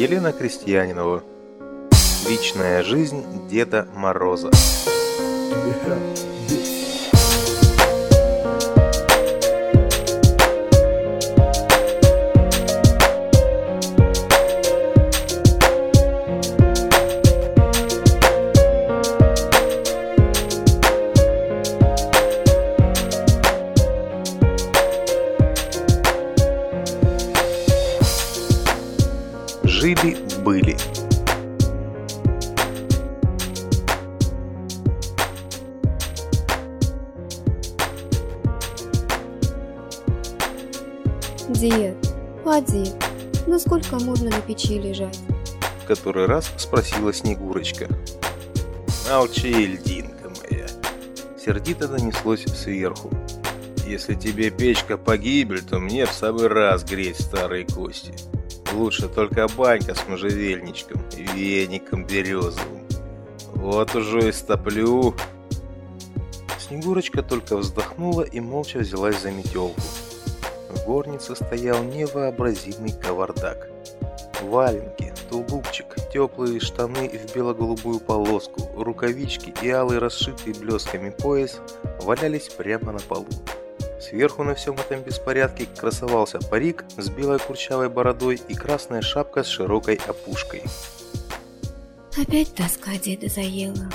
Елена Крестьянинова. Личная жизнь Деда Мороза. Жили-были. Который раз спросила Снегурочка. Молчи, льдинка моя. Сердито донеслось сверху. Если тебе печка погибель, то мне в самый раз греть старые кости. Лучше только банька с можжевельничком и веником березовым. Вот уже и стоплю. Снегурочка только вздохнула и молча взялась за метелку. В горнице стоял невообразимый кавардак. Валенки, тулупчик, теплые штаны в бело-голубую полоску, рукавички и алый расшитый блесками пояс валялись прямо на полу. Сверху на всем этом беспорядке красовался парик с белой курчавой бородой и красная шапка с широкой опушкой. Опять тоска деда заела.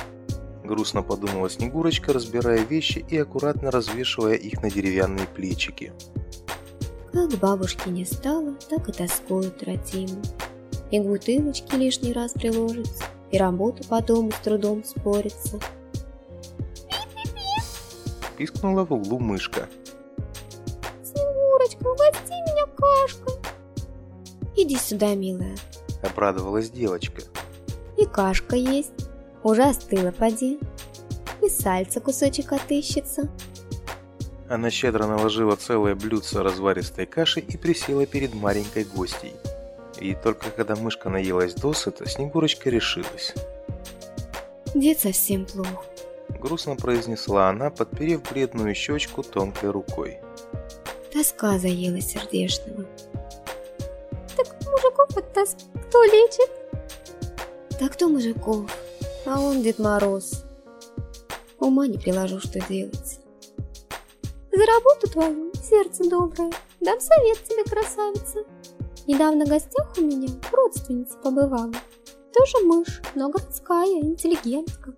Грустно подумала Снегурочка, разбирая вещи и аккуратно развешивая их на деревянные плечики. Как бабушки не стало, так и тоскуют родимы. И к бутылочке лишний раз приложится, и работа по дому с трудом спорится. Пискнула в углу мышка. Снегурочка, угости меня кашкой. Иди сюда, милая. Обрадовалась девочка. И кашка есть. Уже остыла, поди. И сальца кусочек отыщется. Она щедро наложила целое блюдце разваристой каши и присела перед маленькой гостьей. И только когда мышка наелась досыта, Снегурочка решилась. Дед совсем плохо. Грустно произнесла она, подперев бледную щечку тонкой рукой. Тоска заела сердечного. Так мужиков от тоски кто лечит? Так кто мужиков? А он Дед Мороз. Ума не приложу, что делать. За работу твою, сердце доброе, дам совет тебе, красавица. Недавно в гостях у меня родственница побывала. Тоже мышь, но городская, интеллигентка.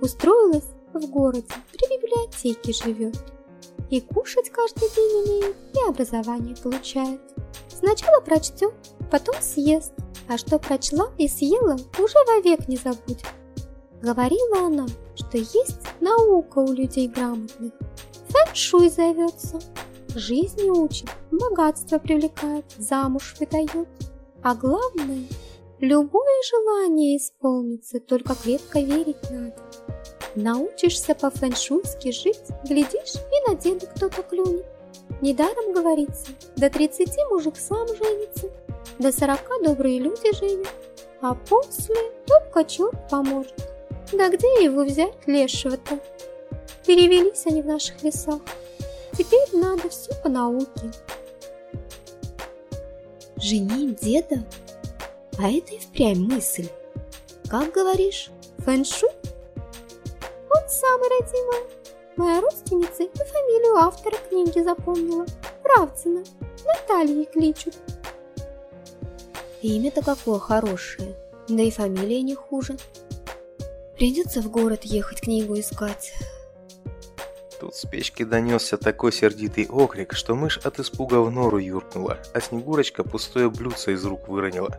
Устроилась в городе, при библиотеке живет. И кушать каждый день имеет, и образование получает. Сначала прочтет, потом съест, а что прочла и съела, уже вовек не забудет. Говорила она, что есть наука у людей грамотных. Фэн-шуй зовется. Жизни учит, богатство привлекает, замуж выдает. А главное, любое желание исполнится, только крепко верить надо. Научишься по-фэншуйски жить, глядишь, и на деда кто-то клюнет. Недаром говорится, до 30 мужик сам женится, до 40 добрые люди женят, а после только черт поможет. Да где его взять, лешего-то? Перевелись они в наших лесах. Теперь надо все по науке. Женить деда? А это и впрямь мысль. Как говоришь, фэншуй? Он самый родимый. Моя родственница и фамилию автора книги запомнила. Правдина. Натальей кличут. Имя-то какое хорошее, да и фамилия не хуже. Придется в город ехать книгу искать. Тут с печки донесся такой сердитый окрик, что мышь от испуга в нору юркнула, а Снегурочка пустое блюдце из рук выронила.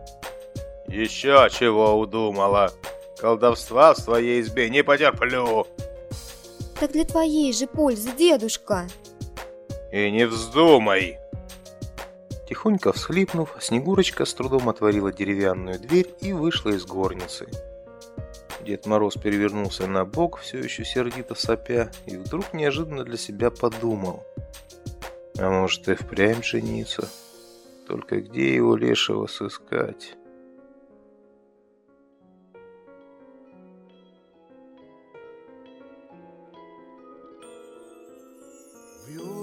«Еще чего удумала? Колдовства в своей избе не потерплю!» Так для твоей же пользы, дедушка. «И не вздумай!» Тихонько всхлипнув, Снегурочка с трудом отворила деревянную дверь и вышла из горницы. Дед Мороз перевернулся на бок, все еще сердито сопя, и вдруг неожиданно для себя подумал. А может и впрямь жениться? Только где его лешего сыскать? Вьюга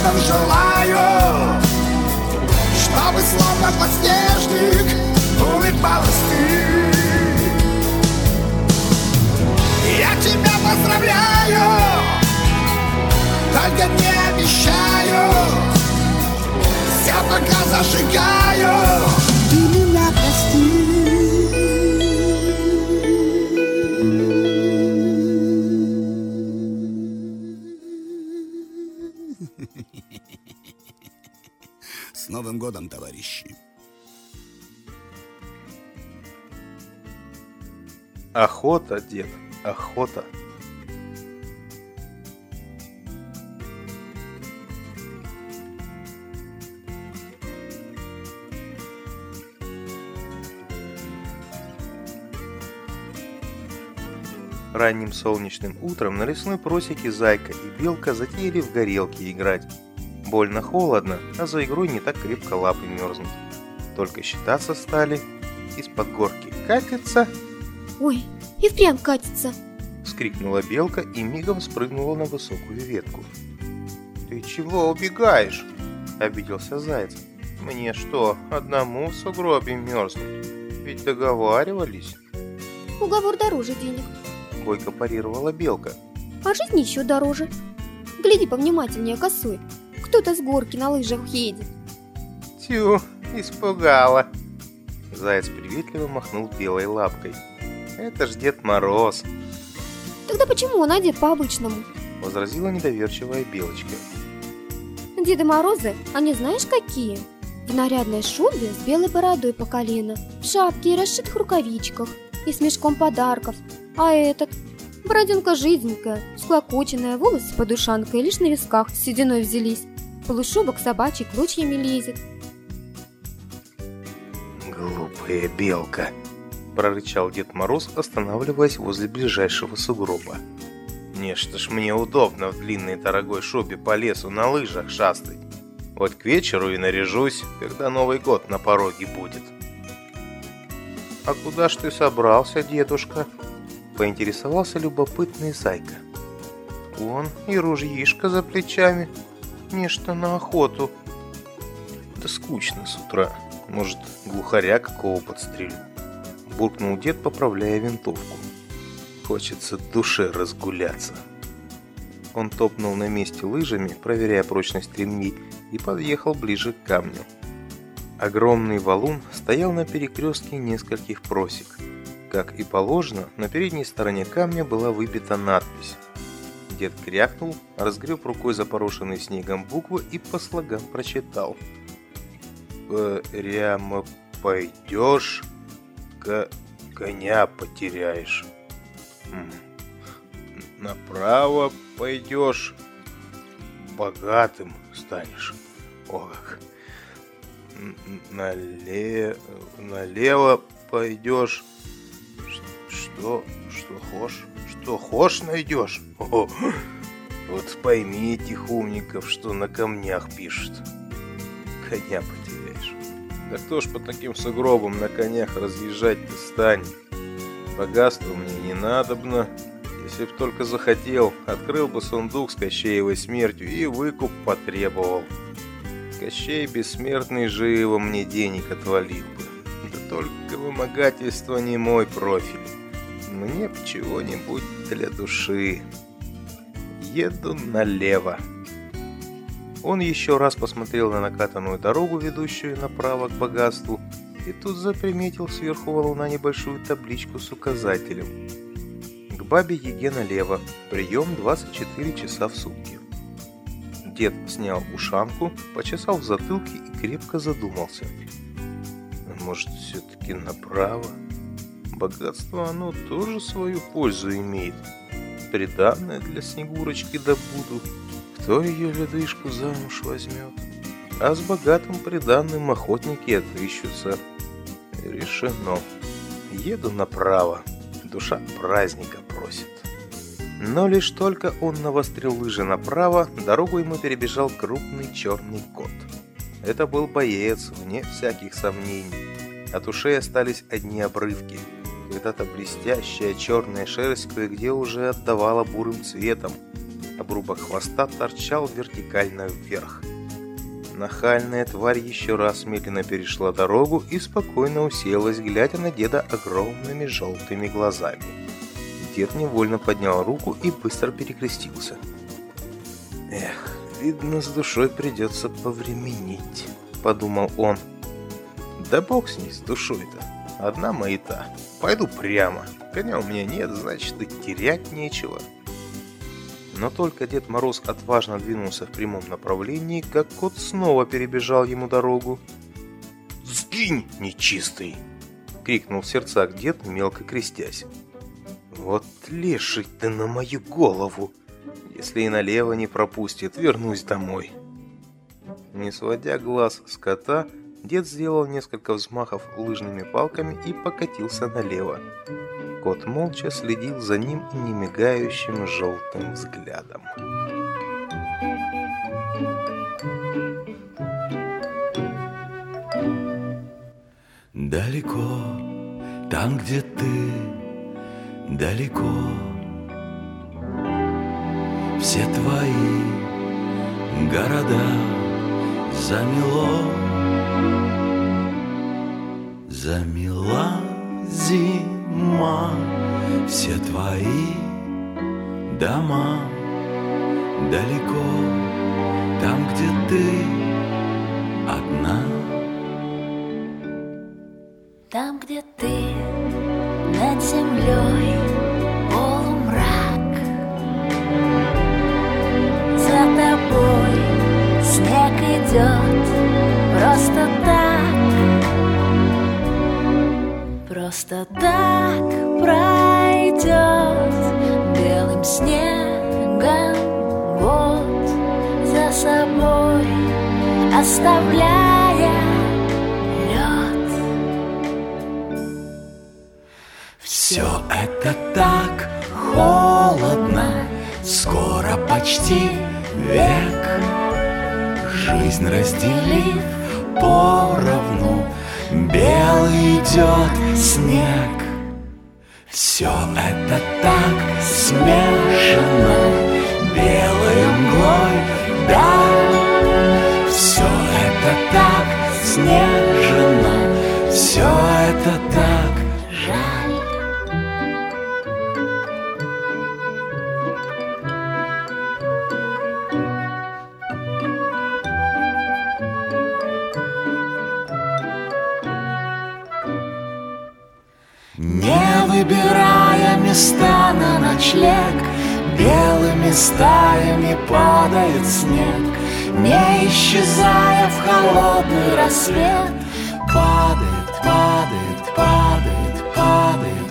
рядом желаю Чтобы словно подснежник улыбалась ты Я тебя поздравляю Только не обещаю Все пока зажигаю. Охота, дед, охота. Ранним солнечным утром на лесной просеке Зайка и Белка затеяли в горелки играть. Больно холодно, а за игрой не так крепко лапы мерзнут. Только считаться стали, из-под горки катится «Ой, и впрямь катится!» Вскрикнула белка и мигом спрыгнула на высокую ветку. «Ты чего убегаешь?» Обиделся заяц. «Мне что, одному в сугробе мерзнуть? Ведь договаривались?» «Уговор дороже денег», Бойко парировала белка. «А жизнь еще дороже. Гляди повнимательнее, косой. Кто-то с горки на лыжах едет». «Тю, испугала!» Заяц приветливо махнул белой лапкой. Это ж Дед Мороз. Тогда почему он одет по-обычному? Возразила недоверчивая Белочка. Деды Морозы, они знаешь какие? В нарядной шубе с белой бородой по колено, в шапке и расшитых рукавичках, и с мешком подарков. А этот? Бороденка жизненькая, склокоченная, волосы под ушанкой, лишь на висках с сединой взялись. Полушубок собачий клочьями лезет. Глупая белка, прорычал Дед Мороз, останавливаясь возле ближайшего сугроба. «Не что ж мне удобно в длинной дорогой шубе по лесу на лыжах шастать. Вот к вечеру и наряжусь, когда Новый год на пороге будет». «А куда ж ты собрался, дедушка?» Поинтересовался любопытный зайка. «Вон и ружьишко за плечами. Нечто на охоту». «Да скучно с утра. Может, глухаря какого подстрелю?» буркнул дед, поправляя винтовку. Хочется душе разгуляться. Он топнул на месте лыжами, проверяя прочность ремней, и подъехал ближе к камню. Огромный валун стоял на перекрестке нескольких просек. Как и положено, на передней стороне камня была выбита надпись. Дед крякнул, разгреб рукой запорошенный снегом буквы и по слогам прочитал. «Прямо пойдешь, коня потеряешь. Направо пойдешь, богатым станешь. О как! Нале... Налево пойдешь. Что? Что хошь? Что хошь найдешь? О, вот пойми этих умников, что на камнях пишут. Коня потеряешь. Да кто ж по таким сугробам на конях разъезжать-то станет? Богатство мне не надобно. Если б только захотел, открыл бы сундук с Кощеевой смертью и выкуп потребовал. Кощей бессмертный живо мне денег отвалил бы. Да только вымогательство не мой профиль. Мне б чего-нибудь для души. Еду налево. Он еще раз посмотрел на накатанную дорогу, ведущую направо к богатству, и тут заприметил сверху валуна небольшую табличку с указателем. К бабе Еге налево. Прием 24 часа в сутки. Дед снял ушанку, почесал в затылке и крепко задумался. Может, все-таки направо? Богатство оно тоже свою пользу имеет. Приданное для Снегурочки добуду. Кто ее ледышку замуж возьмет? А с богатым приданным охотники отыщутся. Решено. Еду направо. Душа праздника просит. Но лишь только он навострил лыжи направо, дорогу ему перебежал крупный черный кот. Это был боец, вне всяких сомнений. От ушей остались одни обрывки. Когда-то блестящая черная шерсть кое-где уже отдавала бурым цветом. Обрубок хвоста торчал вертикально вверх. Нахальная тварь еще раз медленно перешла дорогу и спокойно уселась, глядя на деда огромными желтыми глазами. Дед невольно поднял руку и быстро перекрестился. «Эх, видно, с душой придется повременить», — подумал он. «Да бог с ней, с душой-то. Одна маята. Пойду прямо. Коня у меня нет, значит, и терять нечего». Но только Дед Мороз отважно двинулся в прямом направлении, как кот снова перебежал ему дорогу. «Сгинь, нечистый!» — крикнул в сердцах дед, мелко крестясь. Вот леший ты на мою голову. Если и налево не пропустит, вернусь домой. Не сводя глаз с кота, дед сделал несколько взмахов лыжными палками и покатился налево. Кот молча следил за ним немигающим желтым взглядом. Далеко, там, где ты далеко Все твои города замело Замела зима Все твои дома далеко Там, где ты одна. Там, где ты над землей полумрак. За тобой снег идет Просто так пройдет белым снегом год За собой оставляя лед Все это так холодно, скоро почти век. Жизнь разделив поровну, белый идет снег. Все это так смешано, белой мглой даль. Все это так снежно, все это так выбирая места на ночлег Белыми стаями падает снег Не исчезая в холодный рассвет. Падает, падает, падает, падает,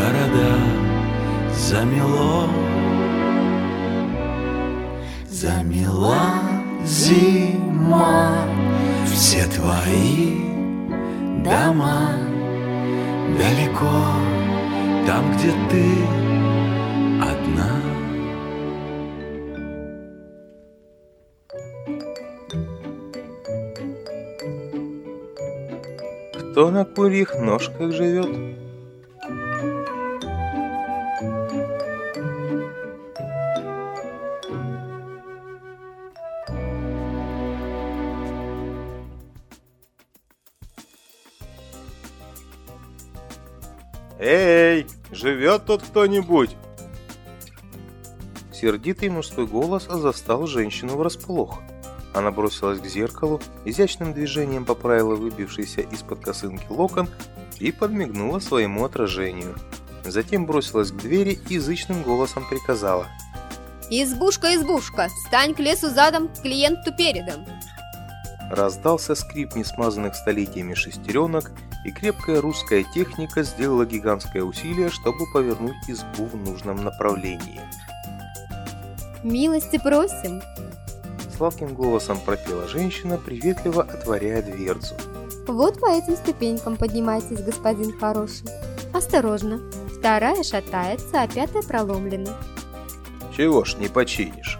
города замело. Замела зима. Все твои дома Далеко, там, где ты одна. Кто на курьих ножках живет? Живет тут кто-нибудь? Сердитый мужской голос застал женщину врасплох. Она бросилась к зеркалу, изящным движением поправила выбившийся из-под косынки локон и подмигнула своему отражению. Затем бросилась к двери и язычным голосом приказала. «Избушка, избушка, стань к лесу задом, к клиенту передом!» Раздался скрип несмазанных столетиями шестеренок, и крепкая русская техника сделала гигантское усилие, чтобы повернуть избу в нужном направлении. «Милости просим!» Сладким голосом пропела женщина, приветливо отворяя дверцу. «Вот по этим ступенькам поднимайтесь, господин хороший. Осторожно, вторая шатается, а пятая проломлена». «Чего ж не починишь?»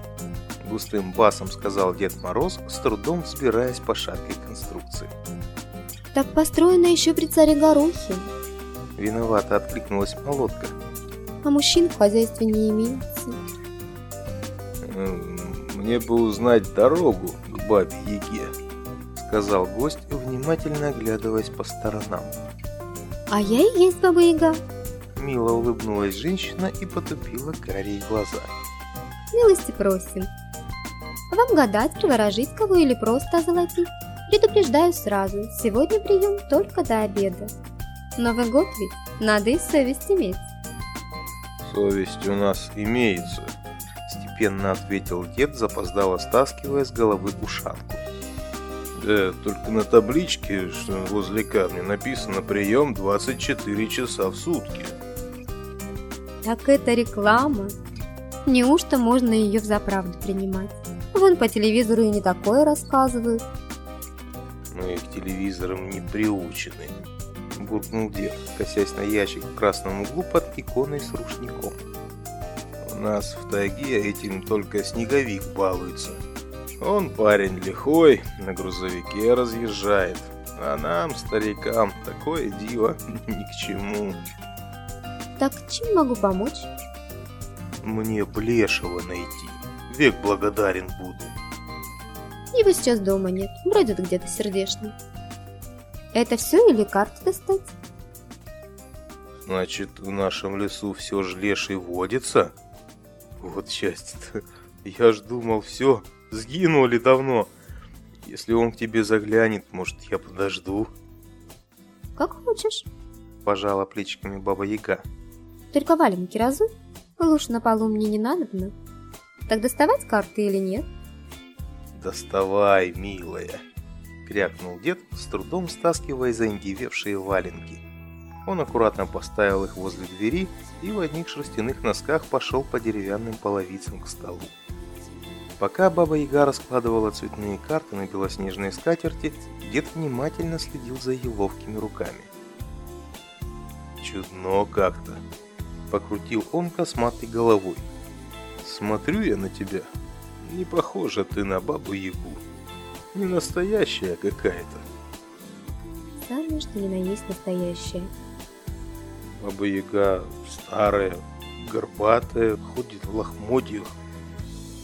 Густым басом сказал Дед Мороз, с трудом взбираясь по шаткой конструкции. «Так построено еще при царе Горохе, Виновато откликнулась молотка. а мужчин в хозяйстве не имеется». «М, «Мне бы узнать дорогу к бабе Яге», — сказал гость, внимательно оглядываясь по сторонам. «А я и есть Баба Яга. Мило улыбнулась женщина и потупила карие глаза. Милости просим. Вам гадать, приворожить кого или просто озолотить? Предупреждаю сразу, сегодня прием только до обеда. Новый год ведь, надо и совесть иметь. «Совесть у нас имеется», — степенно ответил дед, запоздало стаскивая с головы ушанку. «Да, только на табличке, что возле камня, написано «Прием 24 часа в сутки». Так это реклама. Неужто можно ее взаправду принимать? Вон по телевизору и не такое рассказывают. Телевизорам не приучены», — буркнул дед, косясь на ящик в красном углу под иконой с рушником. «У нас в тайге этим только снеговик балуется. Он парень лихой, на грузовике разъезжает, а нам, старикам, такое диво ни к чему. Так чем могу помочь? Мне Блешева найти, век благодарен буду». Его сейчас дома нет, бродит где-то сердечно. Это все или карту достать? Значит, в нашем лесу все ж леший водится? Вот счастье-то. Я ж думал, все, сгинули давно. Если он к тебе заглянет, может, я подожду. Как хочешь. Пожала плечиками баба Яга. Только валенки разуй. Лучше на полу мне не надобно. Так доставать карты или нет? Доставай, милая. Крякнул дед, с трудом стаскивая заиндевевшие валенки. Он аккуратно поставил их возле двери и в одних шерстяных носках пошел по деревянным половицам к столу. Пока Баба Яга раскладывала цветные карты на белоснежной скатерти, дед внимательно следил за ее ловкими руками. «Чудно как-то», — покрутил он косматой головой. «Смотрю я на тебя, не похожа ты на Бабу Ягу, не настоящая какая-то». Самое, что ни на есть настоящее. Баба Яга старая, горбатая, ходит в лохмотьях,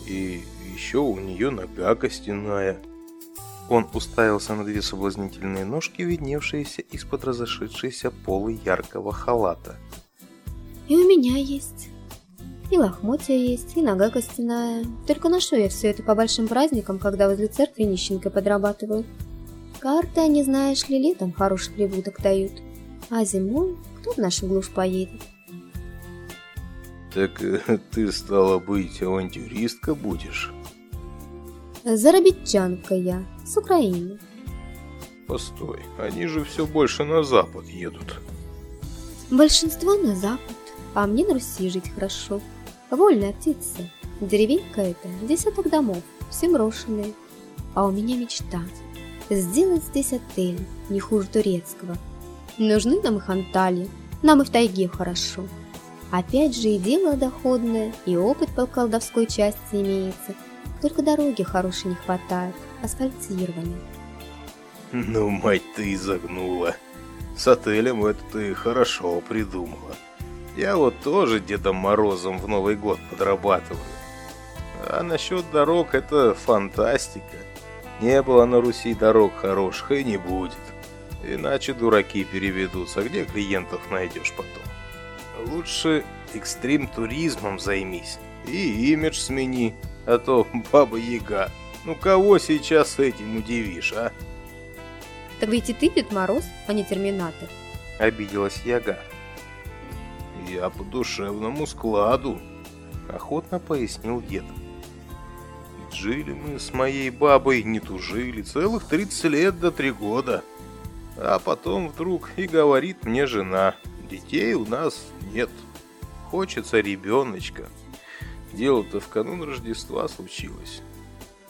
и еще у нее нога костяная. Он уставился на две соблазнительные ножки, видневшиеся из-под разошедшейся полы яркого халата. И у меня есть. И лохмотья есть, и нога костяная. Только ношу я все это по большим праздникам, когда возле церкви нищенкой подрабатываю. Карты, они, знаешь ли, летом хороший прибуток дают. А зимой кто в нашу глушь поедет? Так э, ты, стала быть, авантюристка будешь? Заробітчанка я, с Украины. Постой, они же все больше на запад едут. Большинство на запад, а мне на Руси жить хорошо. Вольная птица. Деревенька это, десяток домов, все брошенные. А у меня мечта – сделать здесь отель, не хуже турецкого. Нужны нам их анталии, нам и в тайге хорошо. Опять же и дело доходное, и опыт по колдовской части имеется. Только дороги хорошей не хватает, асфальтированные. Ну, мать ты изогнула. С отелем это ты хорошо придумала. Я вот тоже Дедом Морозом в Новый год подрабатываю. А насчет дорог это фантастика. Не было на Руси дорог хороших и не будет. Иначе дураки переведутся, где клиентов найдешь потом. Лучше экстрим-туризмом займись и имидж смени, а то баба Яга. Ну кого сейчас этим удивишь, а? Так ведь и ты Дед Мороз, а не Терминатор. Обиделась Яга. Я по душевному складу, охотно пояснил дед. Жили мы с моей бабой, не тужили, целых 30 лет до три года. А потом вдруг и говорит мне жена, детей у нас нет. Хочется ребеночка. Дело-то в канун Рождества случилось.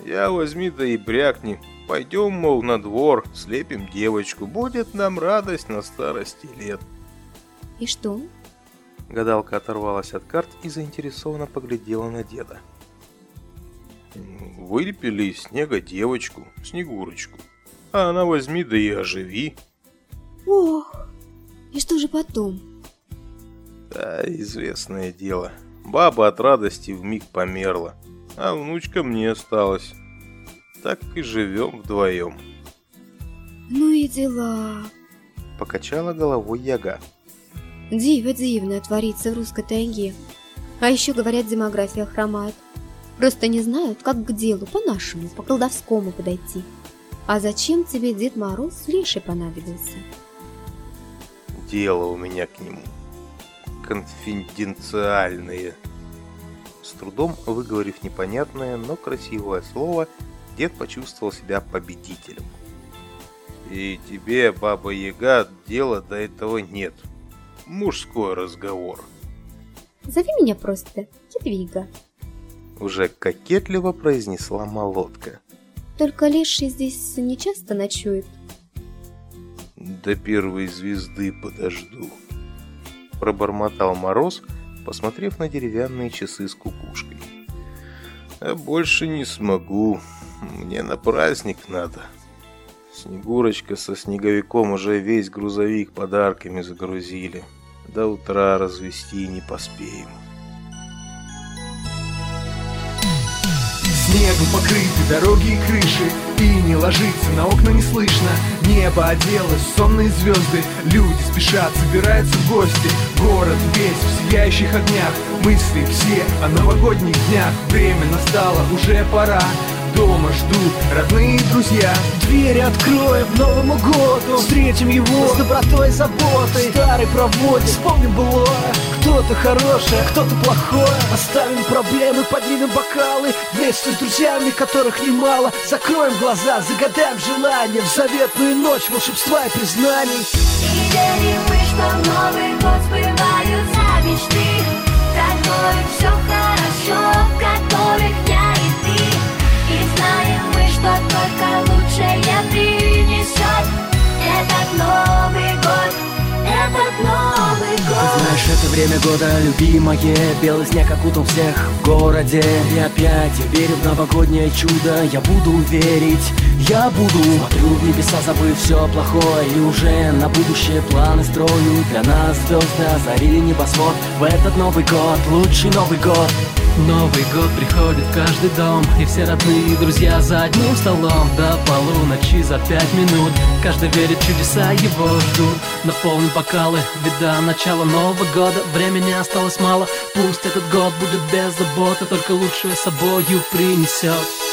Я возьми да и брякни. Пойдем, мол, на двор, слепим девочку. Будет нам радость на старости лет. И что? Гадалка оторвалась от карт и заинтересованно поглядела на деда. Вылепили из снега девочку, Снегурочку. А она возьми да и оживи. Ох, и что же потом? Да, известное дело. Баба от радости в миг померла, а внучка мне осталась. Так и живем вдвоем. Ну и дела. Покачала головой Яга. Диво дивно творится в русской тайге. А еще, говорят, демография хромает. Просто не знают, как к делу, по-нашему, по-колдовскому подойти. А зачем тебе Дед Мороз леший понадобился? Дело у меня к нему. Конфиденциальное. С трудом выговорив непонятное, но красивое слово, дед почувствовал себя победителем. И тебе, Баба Яга, дела до этого нет. Мужской разговор. Зови меня просто Едвига. Уже кокетливо произнесла молотка. Только леший здесь не часто ночует. До первой звезды подожду. Пробормотал Мороз, посмотрев на деревянные часы с кукушкой. А больше не смогу. Мне на праздник надо. Снегурочка со снеговиком уже весь грузовик подарками загрузили. До утра развести не поспеем. Снегом покрыты дороги и крыши И не ложится, на окна не слышно. Небо оделось, сонные звезды Люди спешат, собираются в гости. Город весь в сияющих огнях Мысли все о новогодних днях. Время настало, уже пора Дома ждут родные друзья Двери откроем Новому году. Встретим его с добротой и заботой. Старый проводит, вспомним былое. Кто-то хорошее, кто-то плохое. Оставим проблемы, поднимем бокалы. Вместе с друзьями, которых немало. Закроем глаза, загадаем желание В заветную ночь волшебства и признаний. И верим мы, что Новый год сбываются мечты. Которых все хорошо, что только лучшее принесет Этот Новый год, этот Новый год. Знаешь, это время года любимое Белый снег окутал всех в городе. И опять я верю в новогоднее чудо. Я буду верить, я буду. Смотрю в небеса, забыв все плохое. И уже на будущее планы строю. Для нас звезды озарили небосвод. В этот Новый год, лучший Новый год Новый год приходит в каждый дом И все родные и друзья за одним столом. До полуночи за пять минут Каждый верит, чудеса его ждут. Наполним бокалы, беда начала Нового года. Времени осталось мало Пусть этот год будет без заботы Только лучшее собою принесет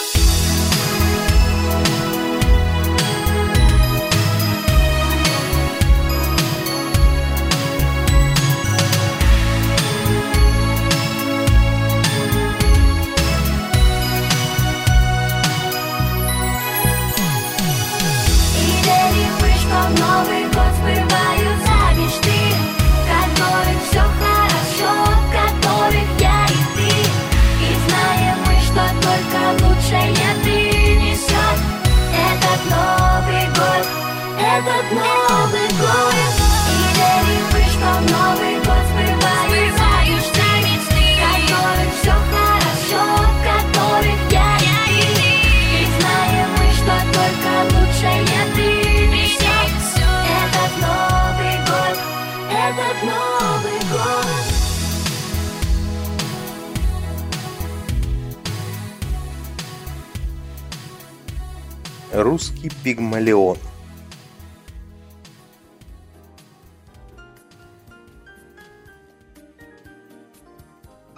Русский пигмалион.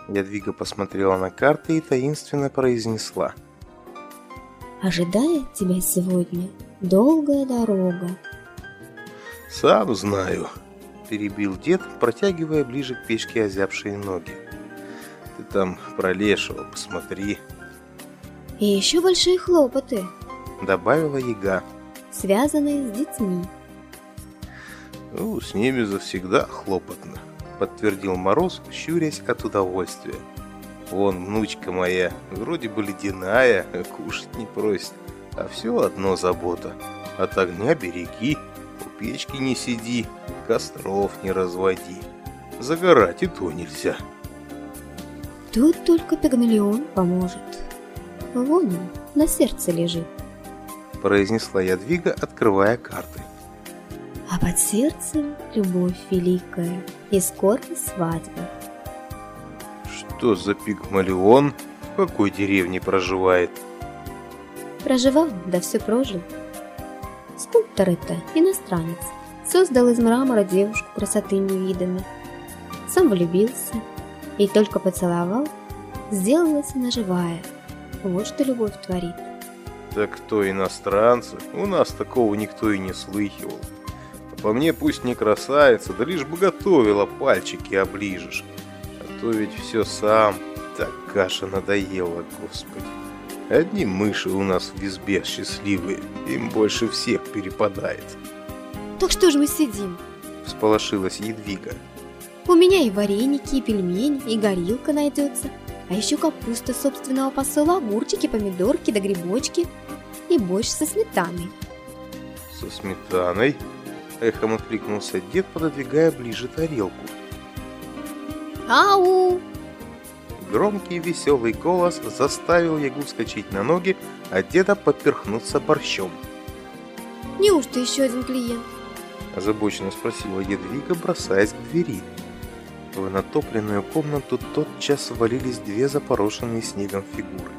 Ядвига посмотрела на карты и таинственно произнесла. Ожидает тебя сегодня долгая дорога. «Сам знаю», — перебил дед, протягивая ближе к печке озябшие ноги. «Ты там про лешего посмотри», И еще большие хлопоты, — добавила яга. связанные с детьми. «Ну, с ними завсегда хлопотно», — подтвердил Мороз, щурясь от удовольствия. «Вон внучка моя, вроде бы ледяная, кушать не просит, а все одно забота. От огня береги, у печки не сиди, костров не разводи. Загорать и то нельзя». Тут только пигмалион поможет. Вон он, на сердце лежит. Произнесла Ядвига, открывая карты. А под сердцем любовь великая и скорость свадьбы. Что за пигмалион? В какой деревне проживает? Проживал, да все прожил. Скульптор это иностранец. Создал из мрамора девушку красоты невиданной. Сам влюбился и только поцеловал, сделалась она живая. Вот что любовь творит. Так кто иностранцы? У нас такого никто и не слыхивал. А по мне пусть не красавица, да лишь бы готовила, пальчики оближешь. А то ведь все сам. Так каша надоела, господи. Одни мыши у нас в избе счастливые, им больше всех перепадает. Так что же мы сидим? Всполошилась Едвига. У меня и вареники, и пельмени, и горилка найдется. А еще капуста собственного посола, огурчики, помидорки да грибочки. И борщ со сметаной. Со сметаной? Эхом откликнулся дед, пододвигая ближе тарелку. Ау! Громкий веселый голос заставил Ягу вскочить на ноги, а деда поперхнуться борщом. Неужто еще один клиент? Озабоченно спросила Едвига, бросаясь к двери. В натопленную комнату тотчас ввалились две запорошенные снегом фигуры.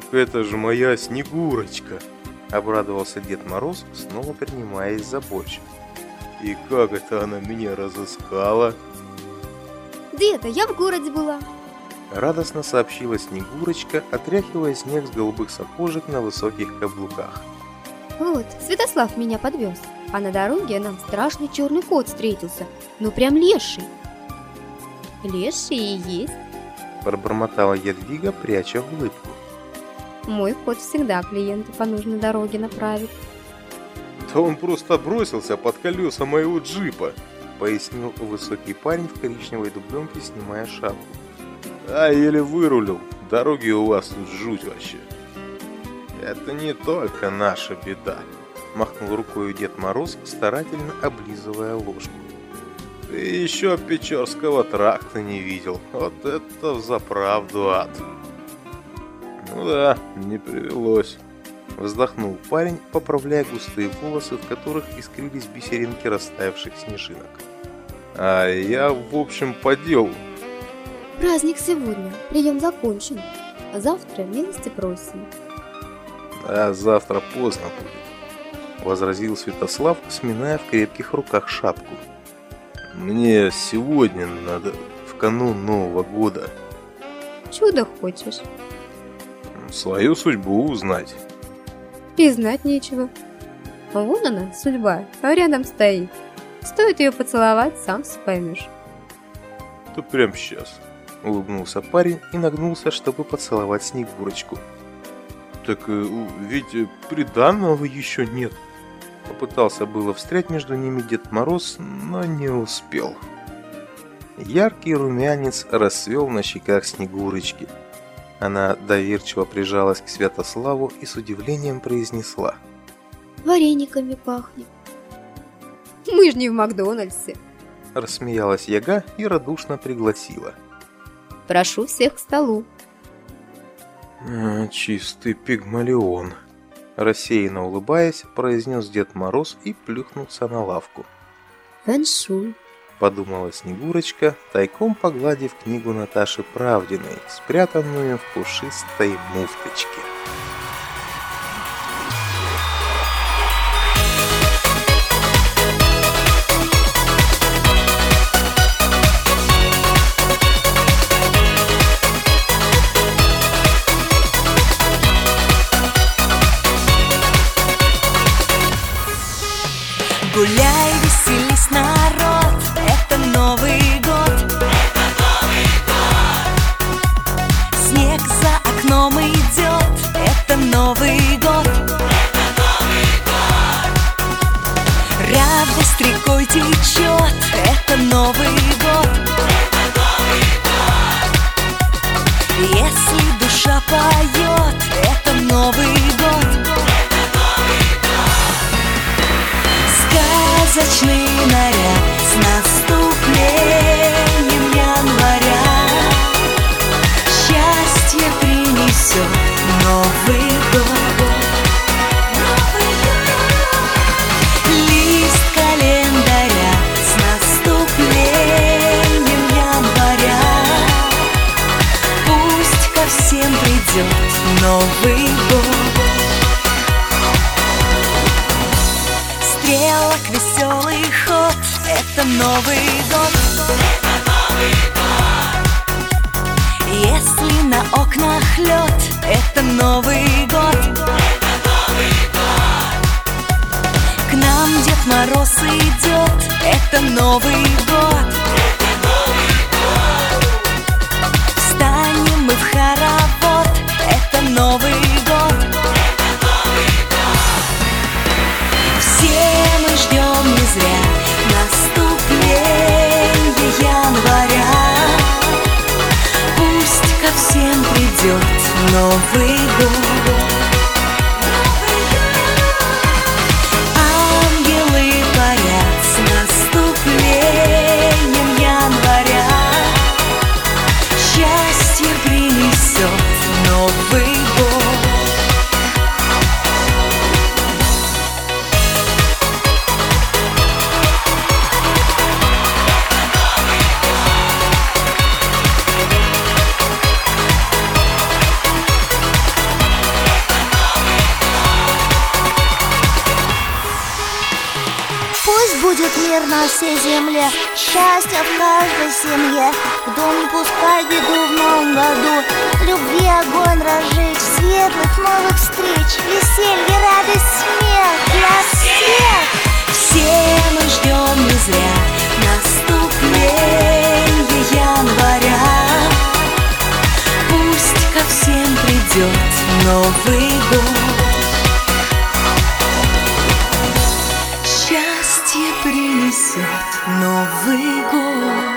«Так это же моя Снегурочка!» — обрадовался Дед Мороз, снова принимаясь за борщ. «И как это она меня разыскала?» Деда, я в городе была. Радостно сообщила Снегурочка, отряхивая снег с голубых сапожек на высоких каблуках. Вот, Святослав меня подвез. А на дороге нам страшный черный кот встретился. Ну прям леший. Леший и есть. Пробормотала Едвига, пряча улыбку. Мой кот всегда клиента по нужной дороге направит. Да он просто бросился под колеса моего джипа, пояснил высокий парень в коричневой дубленке, снимая шапку. А еле вырулил. Дороги у вас тут жуть вообще. Это не только наша беда, махнул рукой Дед Мороз, старательно облизывая ложку. Ты еще Печорского тракта не видел. Вот это взаправду ад. Ну да, не привелось. Вздохнул парень, поправляя густые волосы, в которых искрились бисеринки растаявших снежинок. А я, в общем, по делу. Праздник сегодня. Прием закончен. А завтра милости просим. А завтра поздно будет, возразил Святослав, сминая в крепких руках шапку. Мне сегодня надо, в канун Нового года, Чудо хочешь. Свою судьбу узнать. И знать нечего. Вон она, судьба, а рядом стоит. Стоит ее поцеловать, сам все поймешь. То прям сейчас. Улыбнулся парень и нагнулся, чтобы поцеловать Снегурочку. Так э, ведь э, приданного еще нет. Попытался было встрять между ними Дед Мороз, но не успел. Яркий румянец расцвел на щеках Снегурочки. Она доверчиво прижалась к Святославу и с удивлением произнесла. Варениками пахнет. Мы ж не в Макдональдсе. Рассмеялась Яга и радушно пригласила. Прошу всех к столу. «А, «Чистый пигмалион», – рассеянно улыбаясь, произнес Дед Мороз и плюхнулся на лавку. Фэншуй. Подумала Снегурочка, тайком погладив книгу Наташи Правдиной, спрятанную в пушистой муфточке. Это Новый год. Если на окнах лед Это Новый год. К нам Дед Мороз идет Это Новый год счастье в каждой семье. В дом не пускай беду в новом году, любви огонь разжечь, светлых новых встреч, веселье, радость, смех для всех. Все мы ждем не зря. Наступление января. Пусть ко всем придет Новый год Новый год